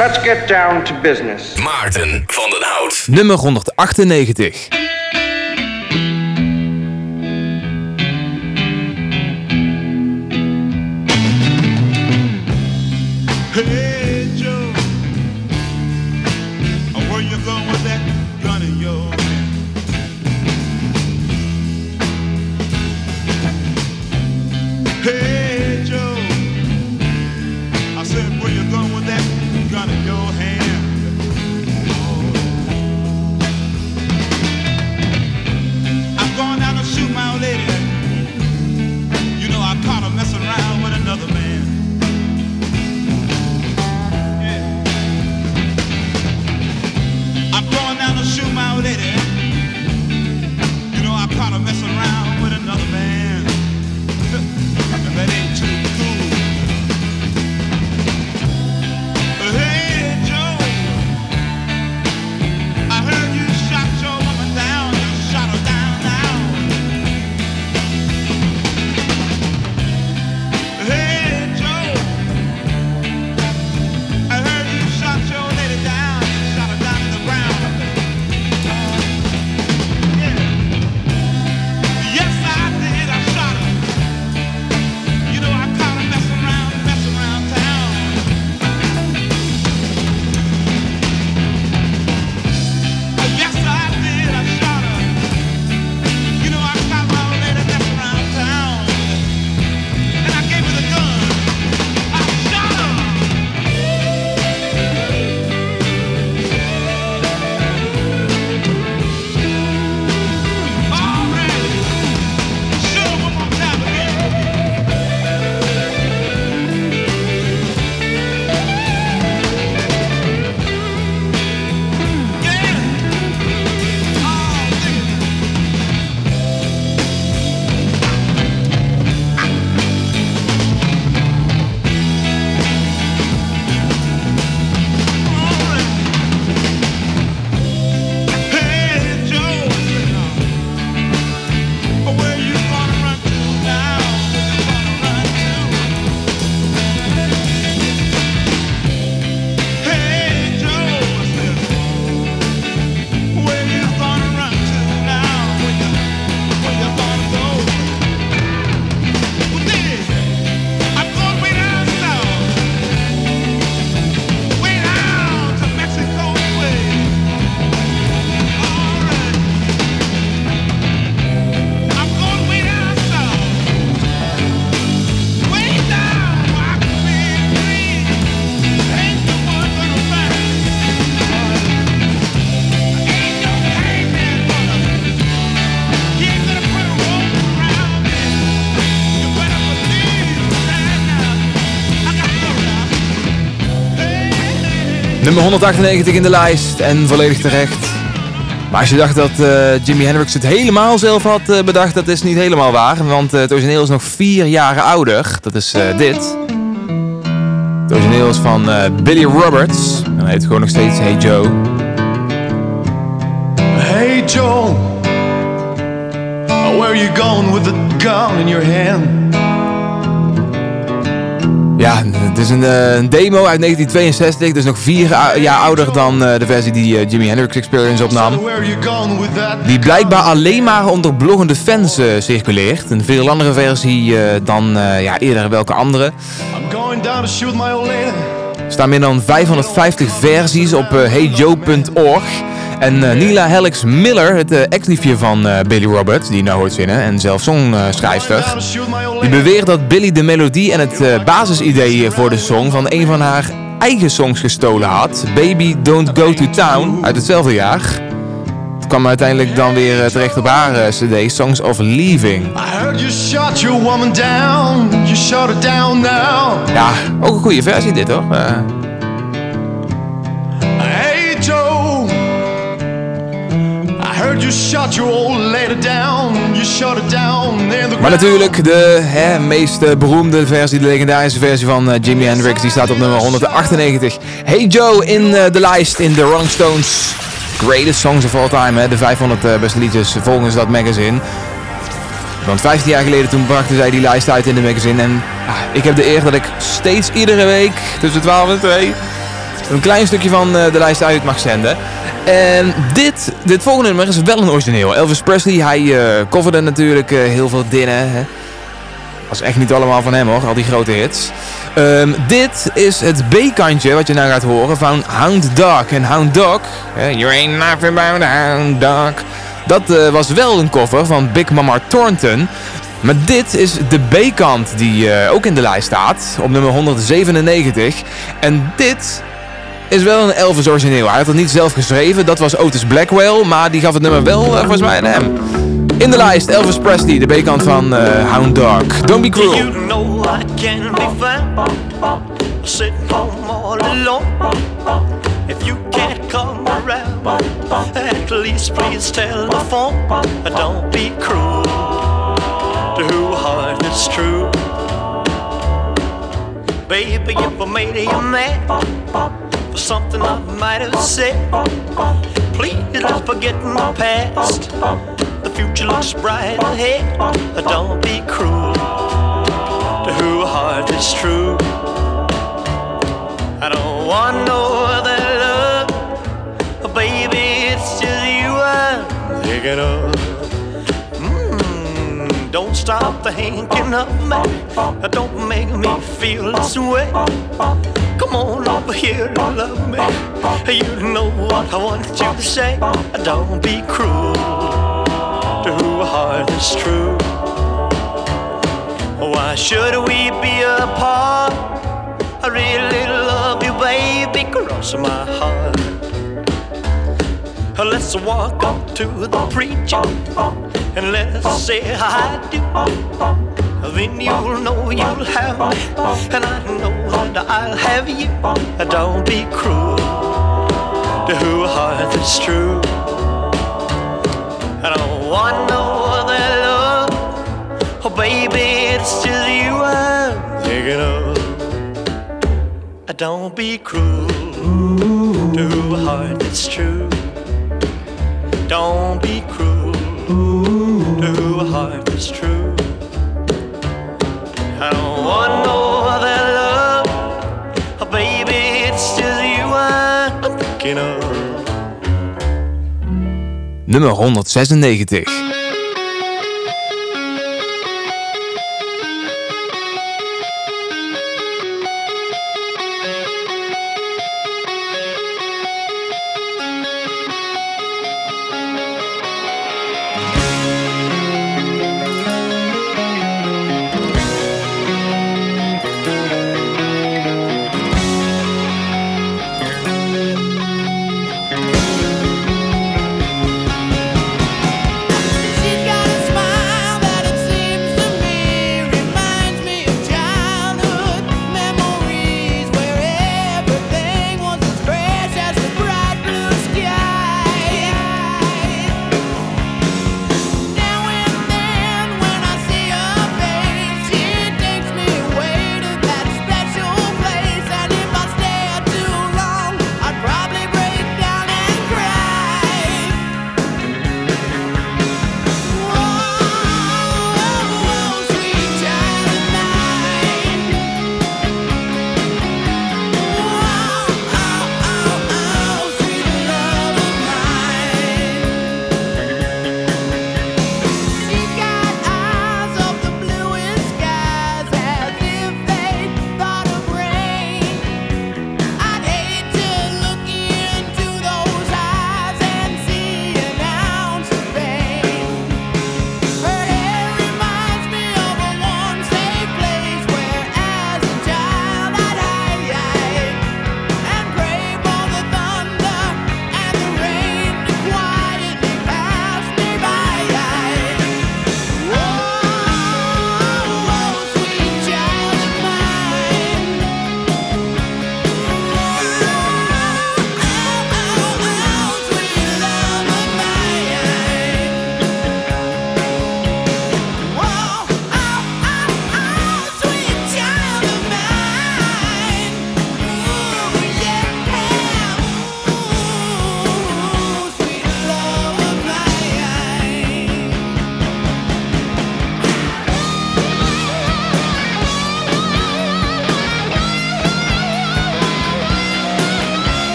Let's get down to business. Maarten van den Hout. Nummer 198. Nummer 198 in de lijst en volledig terecht. Maar als je dacht dat eh, Jimi Hendrix het helemaal zelf had eh, bedacht, dat is niet helemaal waar. Want eh, het origineel is nog vier jaren ouder. Dat is dit. Het origineel is van Billy Roberts. En hij heet gewoon nog steeds Hey Joe. Hey Joe, where are you going with the gun in your hand? Ja, is een, eh, een demo uit 1962. Dus nog vier jaar ouder dan eh, de versie die eh, Jimi Hendrix Experience opnam. Die blijkbaar alleen maar onder bloggende fans circuleert. Een veel andere versie dan ja, eerder welke andere. I'm going down to shoot my old. Staan meer dan 550 versies op eh, heyjoe.org. En eh, Nila Helix Miller, het eh, ex-liefje van Billy Roberts, die nou hoort zingen, en zelf songschrijfster, die beweert dat Billy de melodie en het basisidee voor de song van een van haar eigen songs gestolen had. Baby Don't Go to Town, uit hetzelfde jaar. Kwam uiteindelijk dan weer eh, terecht op haar eh, cd, Songs of Leaving. Ja, ook een goede versie dit hoor. Hey Joe, I heard you shot your old lady down. You shot her down in the ground. Maar natuurlijk de hè, meest eh, beroemde versie, de legendarische versie van eh, Jimi Hendrix, die staat op nummer 198. Hey Joe in de lijst in The Rolling Stones Greatest Songs of All Time, hè, de 500 eh, beste liedjes volgens dat magazine. Want 15 jaar geleden toen brachten zij die lijst uit in de magazine en ah, ik heb de eer dat ik steeds iedere week tussen 12 en 2 een klein stukje van eh, de lijst uit mag zenden. En dit, dit volgende nummer is wel een origineel. Elvis Presley, hij eh coverde natuurlijk heel veel dingen. Hè. Was echt niet allemaal van hem hoor, al die grote hits. Ehm, dit is het B-kantje wat je nou gaat horen van Hound Dog. En Hound Dog, you ain't nothing but hound dog. Dat eh, was wel een cover van Big Mama Thornton. Maar dit is de B-kant die eh, ook in de lijst staat, op nummer 197. En dit is wel een Elvis origineel. Hij had het niet zelf geschreven, dat was Otis Blackwell, maar die gaf het nummer wel eh, volgens mij aan hem. In de lijst Elvis Presley, de B-kant van eh, Hound Dog. Don't be cruel. You know I can be found sitting home all alone. If you can't come around, at least please telephone. Don't be cruel to who heart is true. Baby, if I made you mad for something I might have said, please let's forget the past. Future looks bright ahead. Don't be cruel to who heart is true. I don't want no other love, baby. It's just you I'm thinking of. Mm, don't stop thinking of me. Don't make me feel this way. Come on over here and love me. You know what I want you to say. Don't be cruel to who heart is true. Why should we be apart? I really love you, baby, cross my heart. Let's walk up to the preacher and let's say I do. Then you'll know you'll have me, and I know that I'll have you. Don't be cruel to who heart is true. I don't want no other love. Oh, baby, it's just you I'm thinking of. Don't be cruel to a heart that's true. Don't be cruel Nummer 196.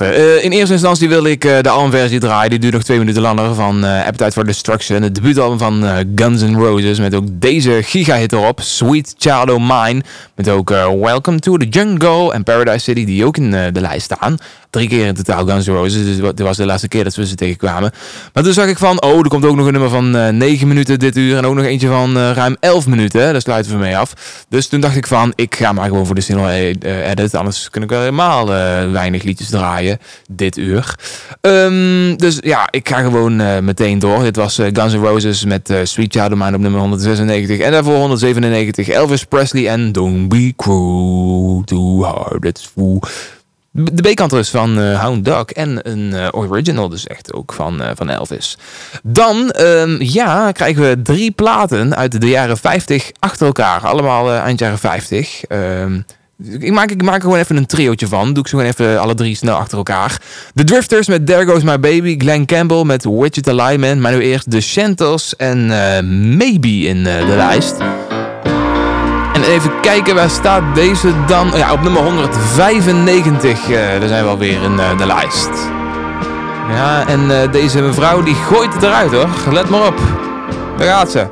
Eh, in eerste instantie wil ik eh, de albumversie draaien. Die duurt nog twee minuten langer. Van eh Appetite for Destruction. Het debuutalbum van Guns N' Roses. Met ook deze gigahit erop. Sweet Child O' Mine. Met ook Welcome to the Jungle. En Paradise City. Die ook in de lijst staan. Drie keer in totaal Guns N' Roses. Dus dit was de laatste keer dat we ze tegenkwamen. Maar toen zag ik van... Oh, er komt ook nog een nummer van eh 9 minuten dit uur. En ook nog eentje van eh, ruim 11 minuten. Daar sluiten we mee af. Dus toen dacht ik van... Ik ga maar gewoon voor de single eh, edit. Anders kun ik wel helemaal weinig liedjes draaien. Dit uur. Ehm, dus ja, ik ga gewoon meteen door. Dit was Guns N' Roses met Sweet Child of Mine op nummer 196. En daarvoor 197 Elvis Presley en Don't Be Cruel Too Hard. It's Fool. De B-kant van eh, Hound Dog en een eh, original dus echt ook van, eh, van Elvis. Dan, ehm, ja, krijgen we drie platen uit de jaren 50 achter elkaar. Allemaal eind jaren 50. Ehm, ik, maak, ik maak er gewoon even een triootje van. Doe ik ze gewoon even alle drie snel achter elkaar. The Drifters met There Goes My Baby. Glenn Campbell met Wichita Lineman. Maar nu eerst The Shantles en Maybe in de lijst. En even kijken, waar staat deze dan? Ja, op nummer 195. eh daar zijn we alweer in eh, de lijst. Ja, en eh, deze mevrouw die gooit het eruit hoor. Let maar op. Daar gaat ze.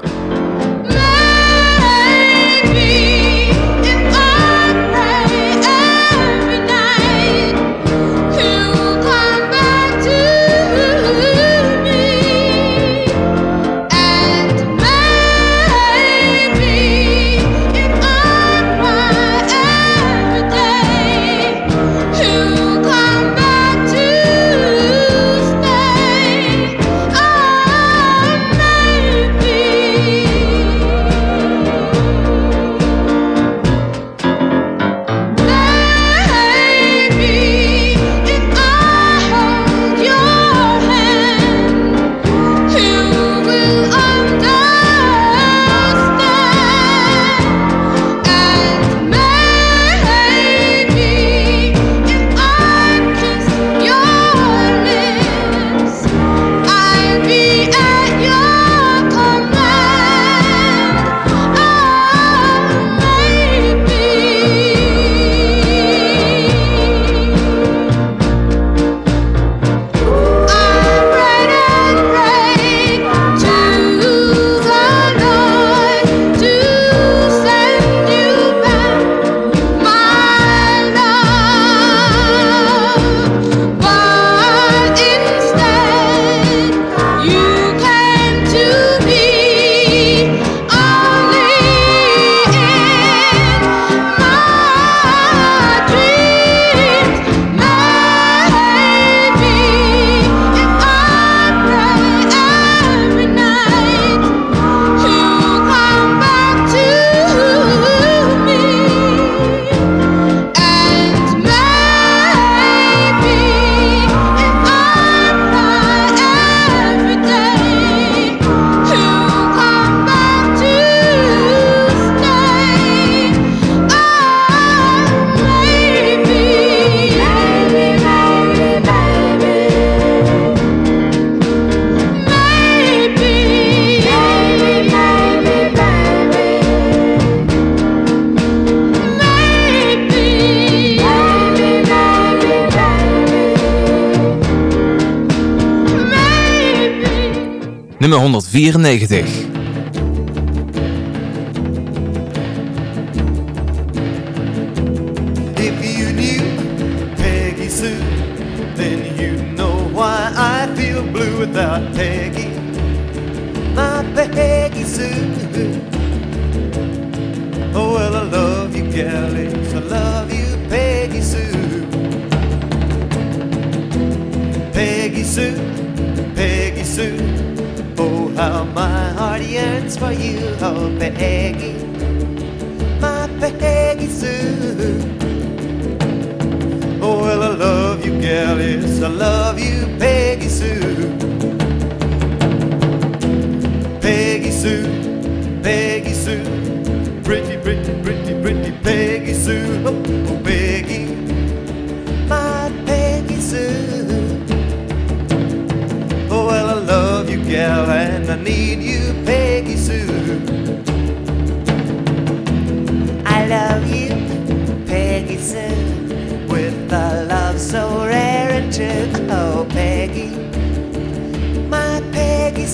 Nummer 194.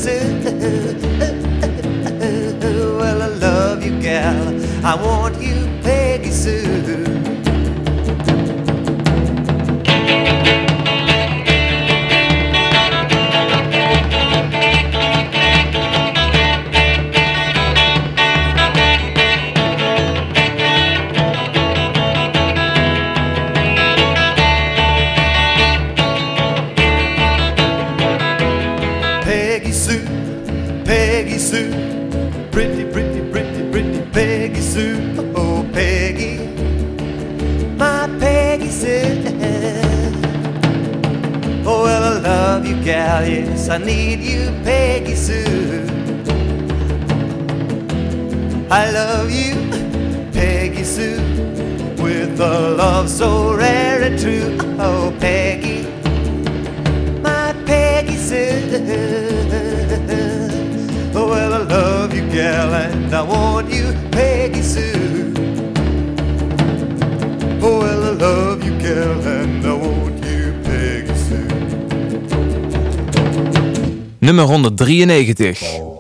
Sue. Well, I love you, gal. I want you, Nummer 193.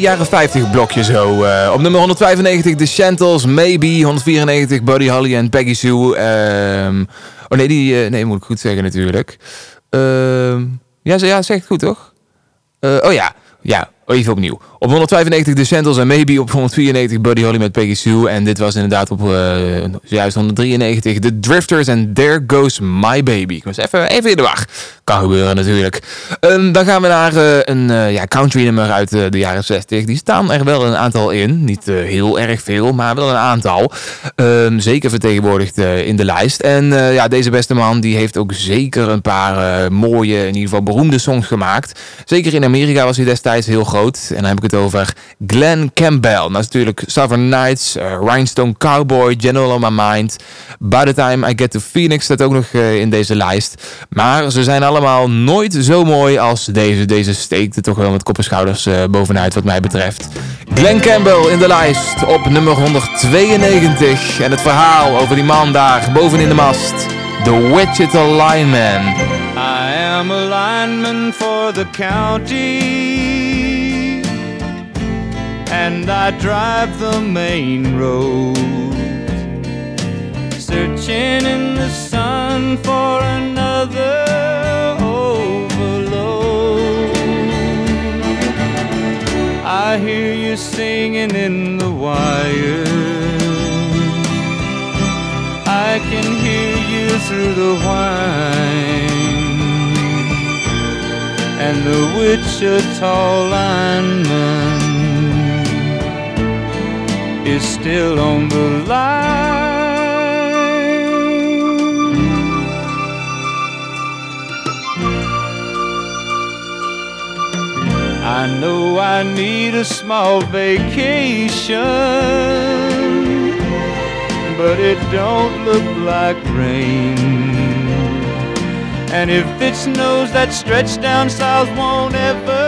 Jaren 50 blokje zo. Eh, op nummer 195 The Chantels, Maybe. 194 Buddy Holly en Peggy Sue. Ehm, oh nee, die eh, nee, moet ik goed zeggen natuurlijk. Ehm, ja, ja, zegt goed toch? Eh, oh ja, ja, even opnieuw. Op 195 The Chantels en Maybe. Op 194 Buddy Holly met Peggy Sue. En dit was inderdaad op eh, juist 193 The Drifters en There Goes My Baby. Ik was even, even in de war. Kan gebeuren natuurlijk. Ehm, dan gaan we naar eh, een eh, ja, country nummer uit de jaren 60. Die staan er wel een aantal in. Niet heel erg veel, maar wel een aantal. Ehm, zeker vertegenwoordigd in de lijst. En ja, deze beste man die heeft ook zeker een paar mooie, in ieder geval beroemde songs gemaakt. Zeker in Amerika was hij destijds heel groot. En dan heb ik het over Glenn Campbell. Natuurlijk Southern Nights, eh, Rhinestone Cowboy, General on My Mind. By the Time I Get to Phoenix staat ook nog eh, in deze lijst. Maar ze zijn allemaal nooit zo mooi als deze. Deze steekt er toch wel met kop en schouders eh, bovenuit wat mij betreft. Glenn Campbell in de lijst op nummer 192. En het verhaal over die man daar bovenin de mast. The Wichita Lineman. I am a lineman for the county, and I drive the main road, searching in the sun for another overload. I hear you singing in the wire. I can hear you through the whine. And the Wichita lineman is still on the line. I know I need a small vacation, but it don't look like rain. And if it snows, that stretch down south won't ever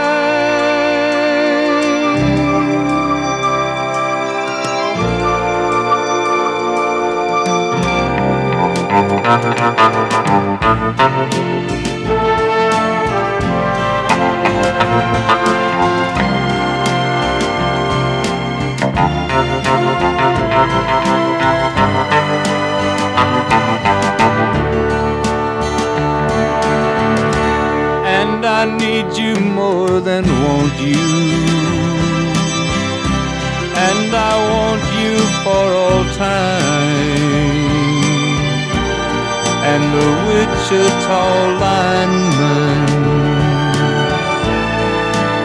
And I need you more than want you. And I want you for all time. And the Wichita lineman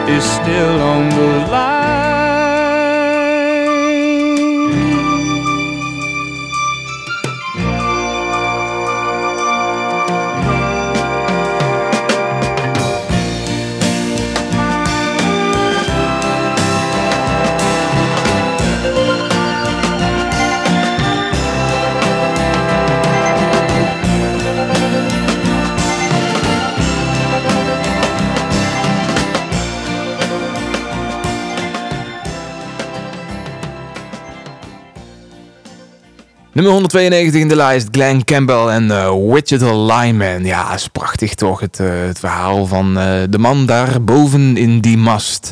is still on the line. Nummer 192 in de lijst, Glenn Campbell en uh, Wichita Lineman. Ja, is prachtig toch, het, eh, het verhaal van eh, de man daar boven in die mast.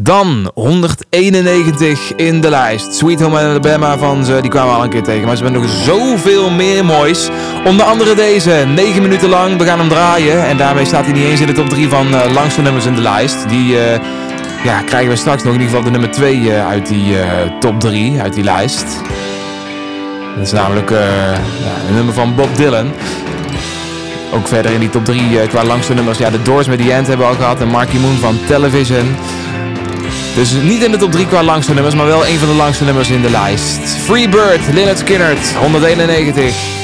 Dan 191 in de lijst, Sweet Home Alabama van ze, die kwamen we al een keer tegen. Maar ze hebben nog zoveel meer moois. Onder andere deze, 9 minuten lang, we gaan hem draaien. En daarmee staat hij niet eens in de top 3 van langste nummers in de lijst. Die ja, krijgen we straks nog in ieder geval de nummer 2 uit die top 3, uit die lijst. Dat is namelijk uh, een nummer van Bob Dylan. Ook verder in die top 3 uh, qua langste nummers. Ja, de Doors met The End hebben we al gehad. En Marky Moon van Television. Dus niet in de top 3 qua langste nummers, maar wel een van de langste nummers in de lijst. Free Bird, Lynyrd Skynyrd, 191.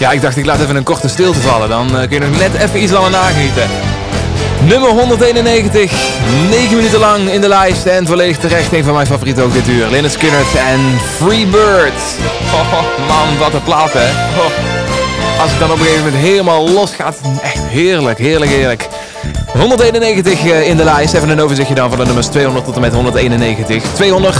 Ja, ik dacht ik laat even een korte stilte vallen. Dan eh, kun je nog net even iets langer nagenieten. Nummer 191, 9 minuten lang in de lijst en volledig terecht een van mijn favorieten ook dit uur. Lynyrd Skynyrd en Freebird. Oh, man, wat een plaat hè. Als het dan op een gegeven moment helemaal los gaat, echt heerlijk, heerlijk, heerlijk. 191 eh, in de lijst, even een overzichtje dan van de nummers 200 tot en met 191. 200,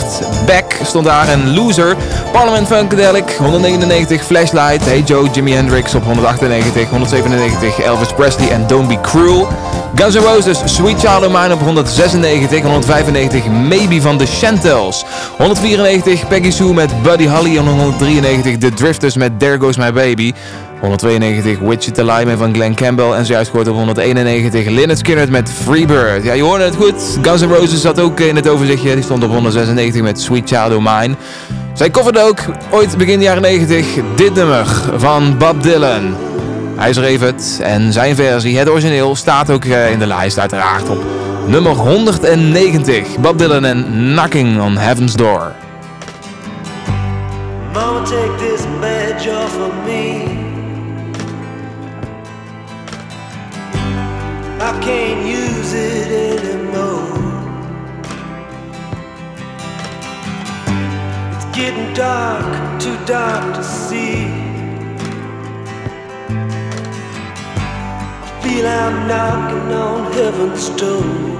Back stond daar en Loser. Parliament Funkadelic, 199, Flashlight, Hey Joe, Jimi Hendrix op 198, 197, Elvis Presley en Don't Be Cruel. Guns N' Roses, Sweet Child of Mine op 196, 195, Maybe van The Chantels. 194, Peggy Sue met Buddy Holly en 193, The Drifters met There Goes My Baby. 192 Wichita Lime van Glenn Campbell en zojuist gehoord op 191 Lynyrd Skynyrd met Freebird. Ja, je hoorde het goed. Guns N' Roses zat ook in het overzichtje. Die stond op 196 met Sweet Child O' Mine. Zij coverde ook ooit begin jaren 90 dit nummer van Bob Dylan. Hij schreef het en zijn versie, het origineel, staat ook eh, in de lijst uiteraard op nummer 190. Bob Dylan en Knocking on Heaven's Door. Mama, take this badge off can't use it anymore. It's getting dark, too dark to see. I feel I'm knocking on heaven's door.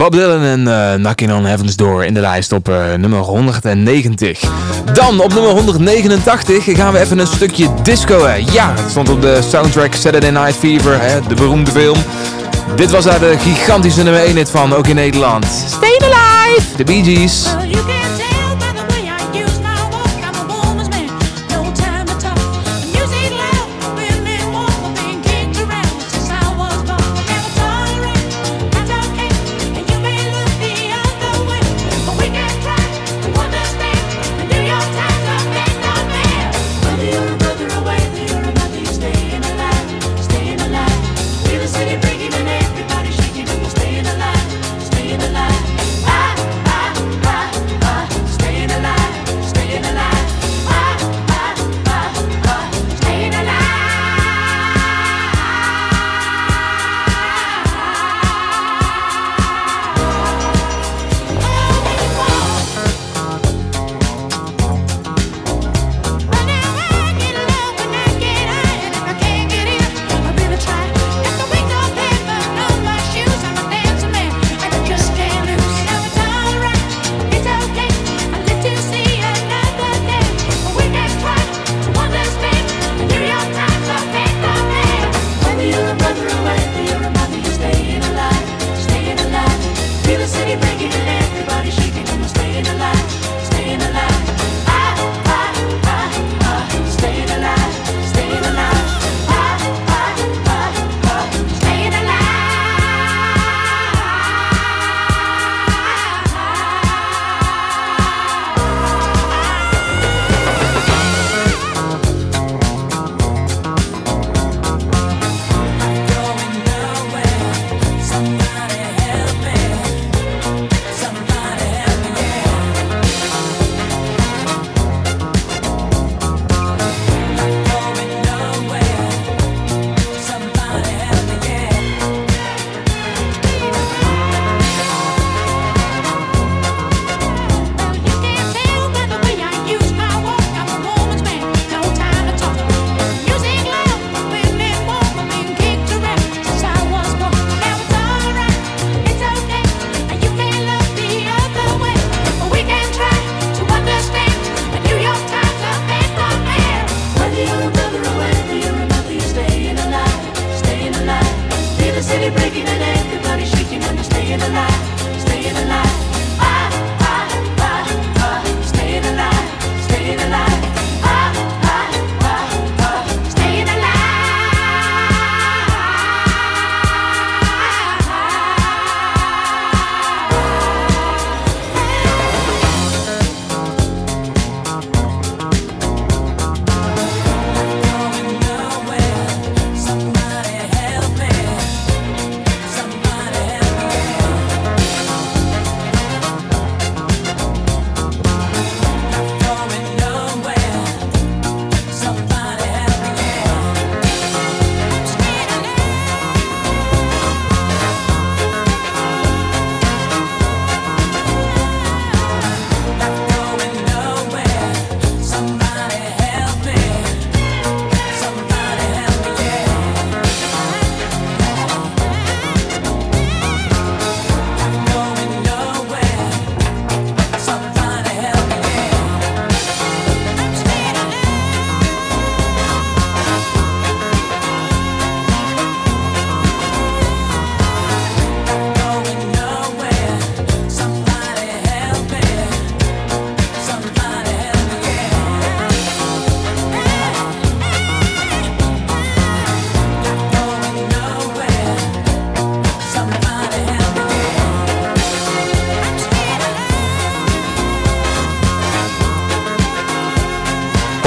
Bob Dylan en eh, Knocking on Heaven's Door in de lijst op eh, nummer 190. Dan op nummer 189 gaan we even een stukje disco. hè. Ja, het stond op de soundtrack Saturday Night Fever, hè, de beroemde film. Dit was daar de gigantische nummer 1 hit van, ook in Nederland. Stay Alive, de Bee Gees.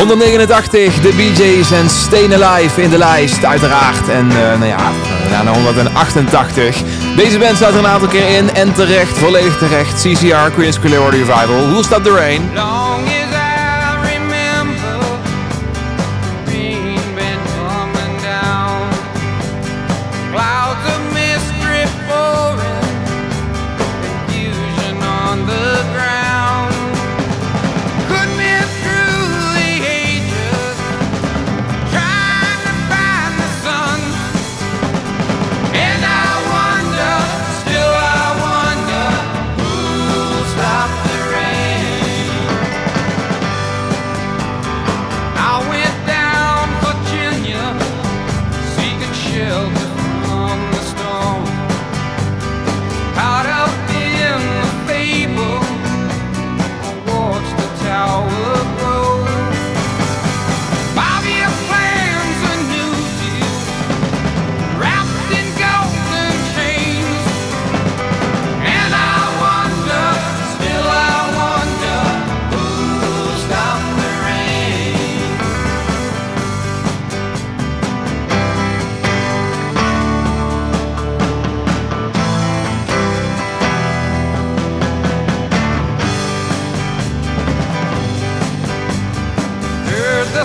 189, de BJ's en Stayin' Alive in de lijst, uiteraard. En eh, nou ja, we gaan naar 188. Deze band staat er een aantal keer in en terecht, volledig terecht. CCR, Queen's Clearwater Revival, Who'll Stop the Rain?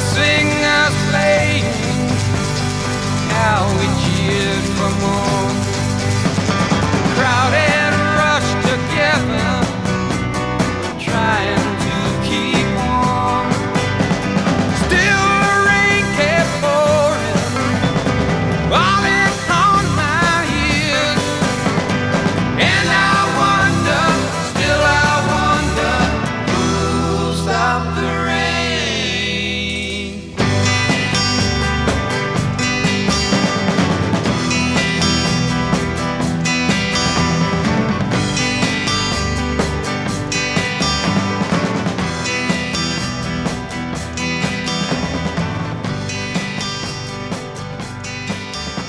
Singers playing, how we cheered for more.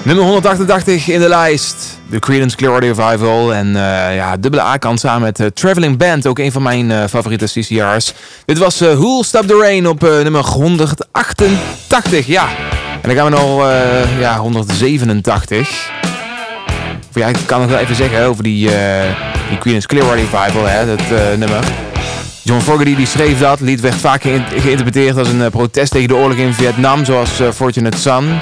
Nummer 188 in de lijst. De Creedence Clearwater Revival. En eh, ja, dubbele A-kant samen met eh, Traveling Band. Ook een van mijn eh, favoriete CCR's. Dit was Who'll Stop the Rain op nummer 188. Ja. En dan gaan we naar ja, 187. Of ja, ik kan het wel even zeggen over die, die Creedence Clearwater Revival. Hè, dat nummer. John Fogerty die schreef dat. Het lied werd vaak geïn- geïnterpreteerd als een protest tegen de oorlog in Vietnam. Zoals Fortunate Son.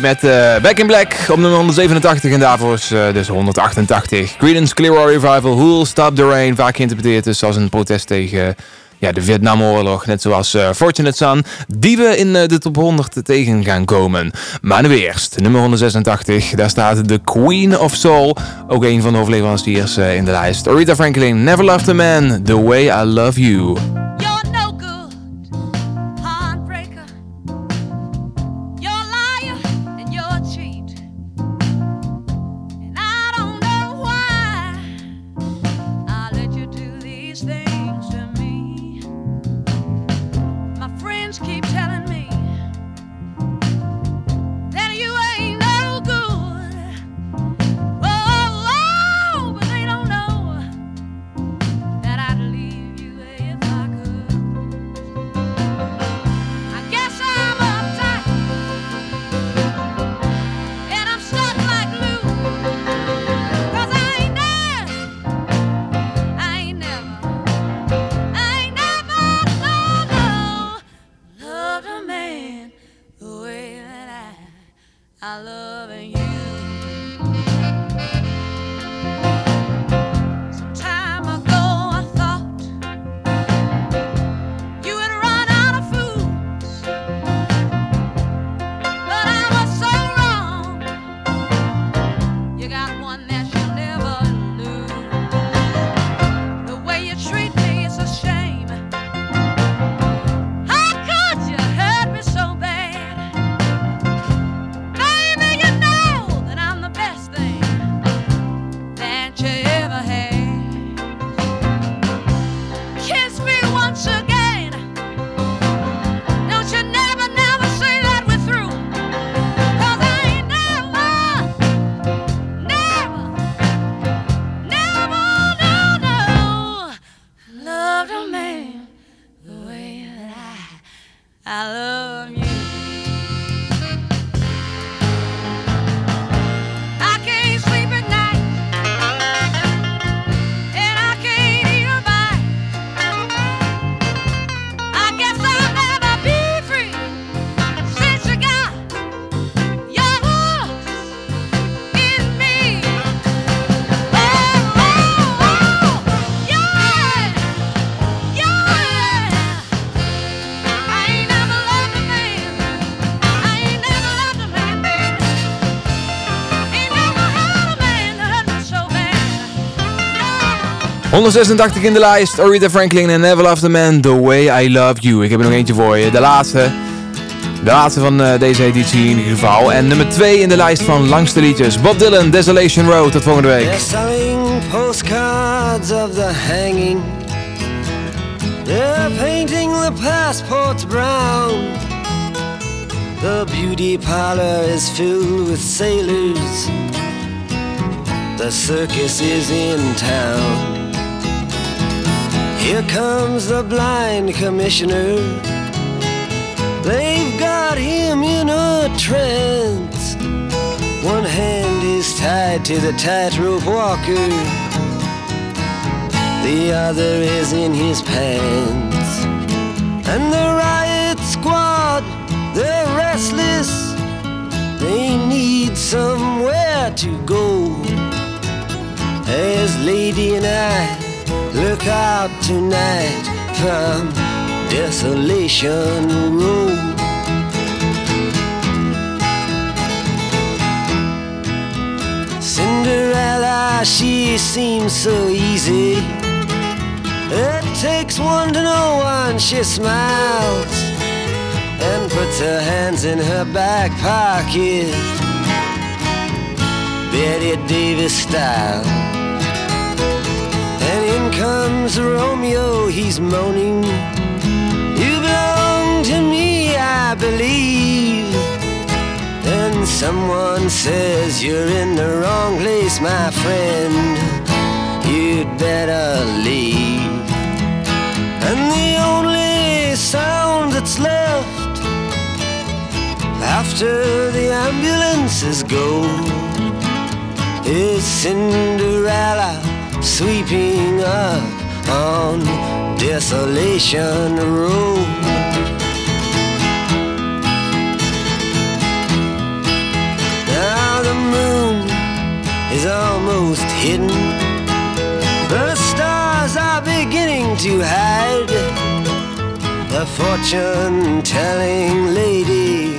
Met eh, Back in Black op nummer 187 en daarvoor is eh, dus 188. Creedence Clearwater Revival, Who'll Stop the Rain, vaak geïnterpreteerd dus als een protest tegen ja, de Vietnamoorlog, net zoals eh, Fortunate Son, die we in de top 100 tegen gaan komen. Maar nu eerst, nummer 186, daar staat de Queen of Soul, ook een van de hoofdleveranciers in de lijst. Aretha Franklin, Never Loved a Man, The Way I Love You. You're things 186 in de lijst, Aretha Franklin en Never Loved a Man, The Way I Love You. Ik heb er nog eentje voor je, de laatste. De laatste van eh, deze editie in ieder geval. En nummer 2 in de lijst van langste liedjes. Bob Dylan, Desolation Road. Tot volgende week. Postcards of the hanging. They're painting the passports brown. The beauty parlor is filled with sailors. The circus is in town. Here comes the blind commissioner. They've got him in a trance. One hand is tied to the tightrope walker, the other is in his pants. And the riot squad, they're restless, they need somewhere to go. As Lady and I look out tonight from Desolation Row. Cinderella, she seems so easy. It takes one to know one, she smiles and puts her hands in her back pocket. Bette Davis style. Comes Romeo, he's moaning. You belong to me, I believe. Then someone says you're in the wrong place, my friend. You'd better leave. And the only sound that's left after the ambulances go is Cinderella sweeping up on Desolation Row. Now the moon is almost hidden. The stars are beginning to hide. The fortune telling lady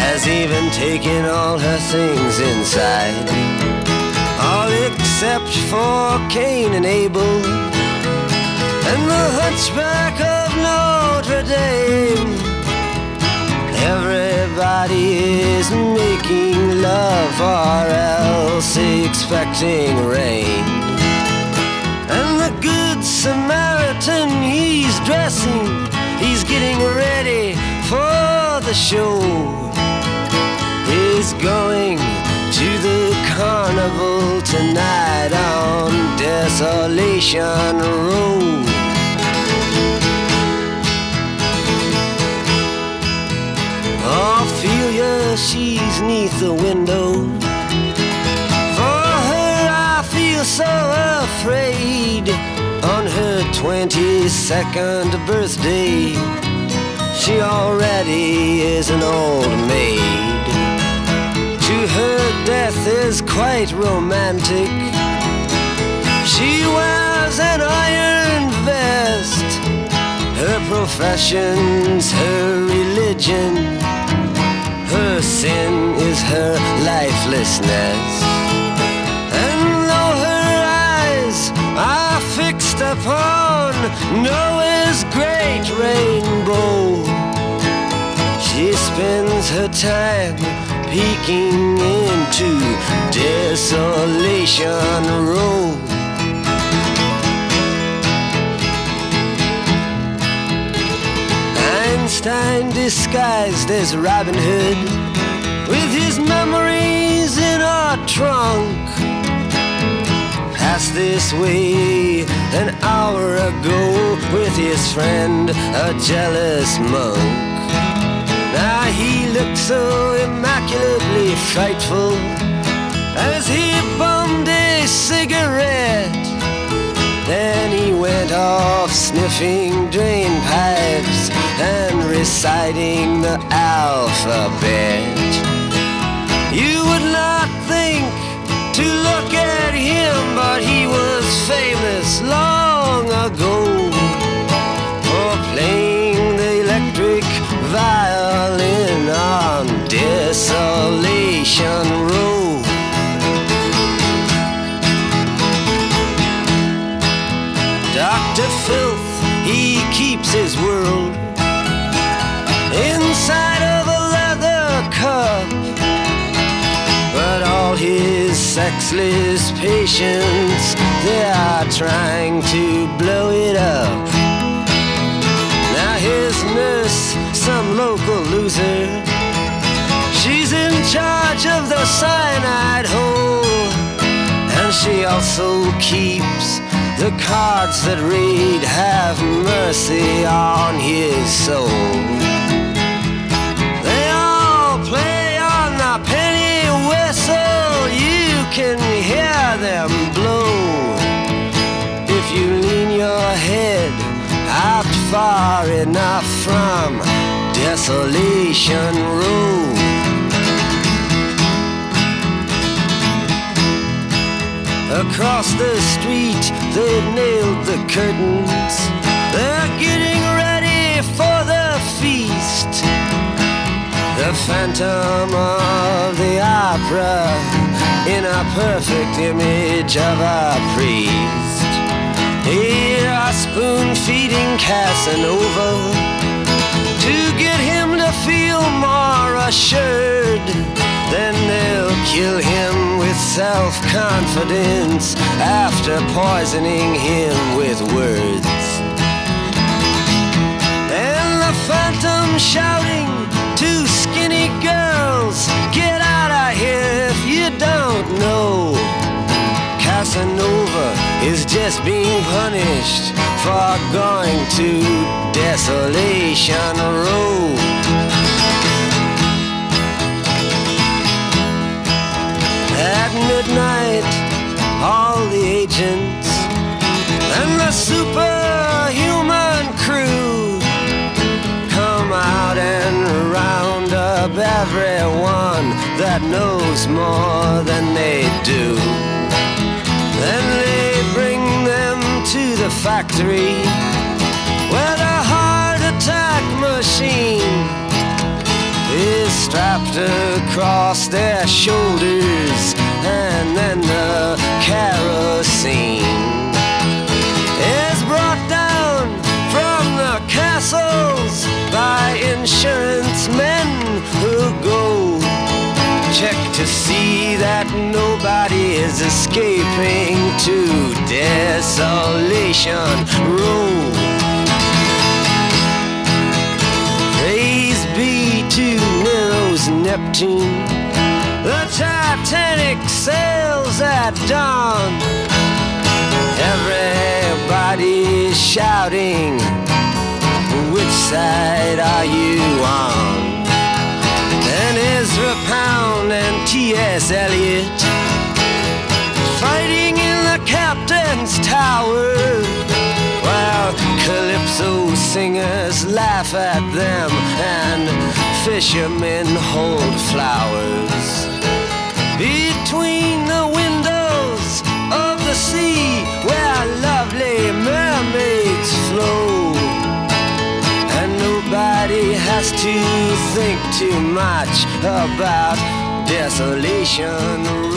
has even taken all her things inside. All it except for Cain and Abel and the hunchback of Notre Dame. Everybody is making love or else expecting rain. And the good Samaritan, he's dressing, he's getting ready for the show. He's going to the carnival tonight on Desolation Row. Ophelia, she's neath the window. For her, I feel so afraid. On her 22nd birthday, she already is an old maid. To her, death is quite romantic. She wears an iron vest. Her profession's her religion. Her sin is her lifelessness. And though her eyes are fixed upon Noah's great rainbow, she spends her time peeking into Desolation Row. Einstein disguised as Robin Hood with his memories in a trunk. Passed this way an hour ago with his friend, a jealous monk. Now he looked so immaculately frightful as he bummed a cigarette. Then he went off sniffing drain pipes and reciting the alphabet. You would not think to look at him, but he was famous long ago for playing the electric violin on Desolation Row. Dr. Filth, he keeps his world inside of a leather cup. But all his sexless patients, they are trying to blow it up. Now his nurse, some local loser, she's in charge of the cyanide hole. And she also keeps the cards that read, Have mercy on his soul. They all play on the penny whistle, you can hear them blow. If you lean your head out far enough from Desolation Row. Across the street, they've nailed the curtains. They're getting ready for the feast. The phantom of the opera in a perfect image of a priest. Here are spoon feeding Casanova to more assured. Then they'll kill him with self confidence after poisoning him with words. And the phantom shouting to skinny girls, Get out of here if you don't know. Casanova is just being punished for going to Desolation Row. At midnight, all the agents and the superhuman crew come out and round up everyone that knows more than they do. Then they bring them to the factory where the heart attack machine is strapped across their shoulders and then the kerosene is brought down from the castles by insurance men who go check to see that nobody is escaping to desolation. Row praise be to Neptune the Titanic sails at dawn Everybody's shouting, which side are you on? And Ezra Pound and T.S. Eliot fighting in the captain's tower while calypso singers laugh at them and fishermen hold flowers between the windows of the sea where lovely mermaids flow. And nobody has to think too much about Desolation